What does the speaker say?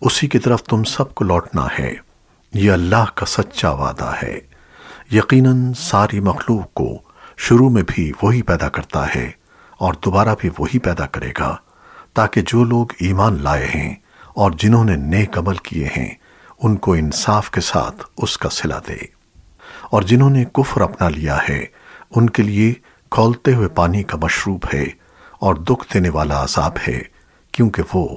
اسی کی طرف تم سب کو لوٹنا ہے۔ یہ اللہ کا سچا وعدہ ہے۔ یقیناً ساری مخلوق کو شروع میں بھی وہی پیدا کرتا ہے اور دوبارہ بھی وہی پیدا کرے گا، تاکہ جو لوگ ایمان لائے ہیں اور جنہوں نے نیک عمل کیے ہیں، ان کو انصاف کے ساتھ اس کا صلہ دے۔ اور جنہوں نے کفر اپنا لیا ہے، ان کے لیے کھولتے ہوئے پانی کا مشروب ہے اور دکھ دینے والا عذاب ہے، کیونکہ وہ